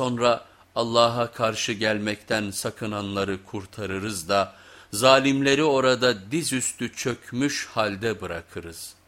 Sonra Allah'a karşı gelmekten sakınanları kurtarırız da zalimleri orada dizüstü çökmüş halde bırakırız.''